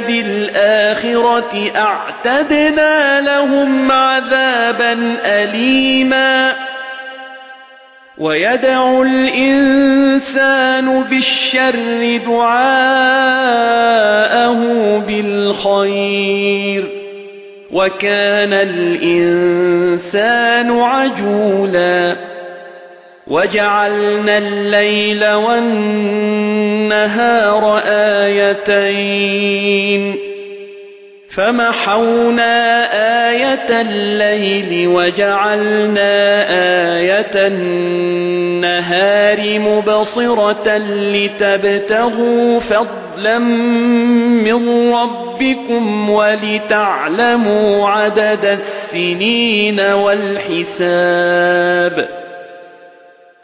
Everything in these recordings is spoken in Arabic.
بِالْآخِرَةِ أَعْتَدْنَا لَهُمْ عَذَابًا أَلِيمًا. وَيَدْعُ الْإِنسَانُ بِالشَّرِّ دُعَاءَهُ بِالْخَيْرِ. وَكَانَ الْإِنسَانُ عَجُولًا. وَجَعَلْنَا اللَّيْلَ وَالنَّهَارَ آيَتَيْنِ فَمَحَوْنَا آيَةَ اللَّيْلِ وَجَعَلْنَا آيَةَ النَّهَارِ مُبْصِرَةً لِتَبْتَغُوا فَضْلًا مِنْ رَبِّكُمْ وَلِتَعْلَمُوا عَدَدَ السِّنِينَ وَالْحِسَابَ.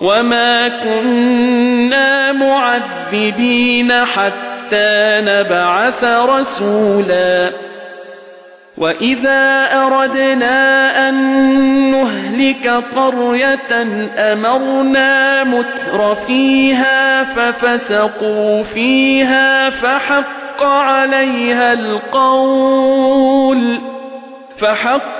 وَمَا كُنَّا مُعَذِّبِينَ حَتَّى نَبْعَثَ رَسُولًا وَإِذَا أَرَدْنَا أَن نُّهْلِكَ قَرْيَةً أَمَرْنَا مُتْرَ فِيهَا فَفَسَقُوا فِيهَا فَحَقَّ عَلَيْهَا الْقَوْلُ فَحَقَّ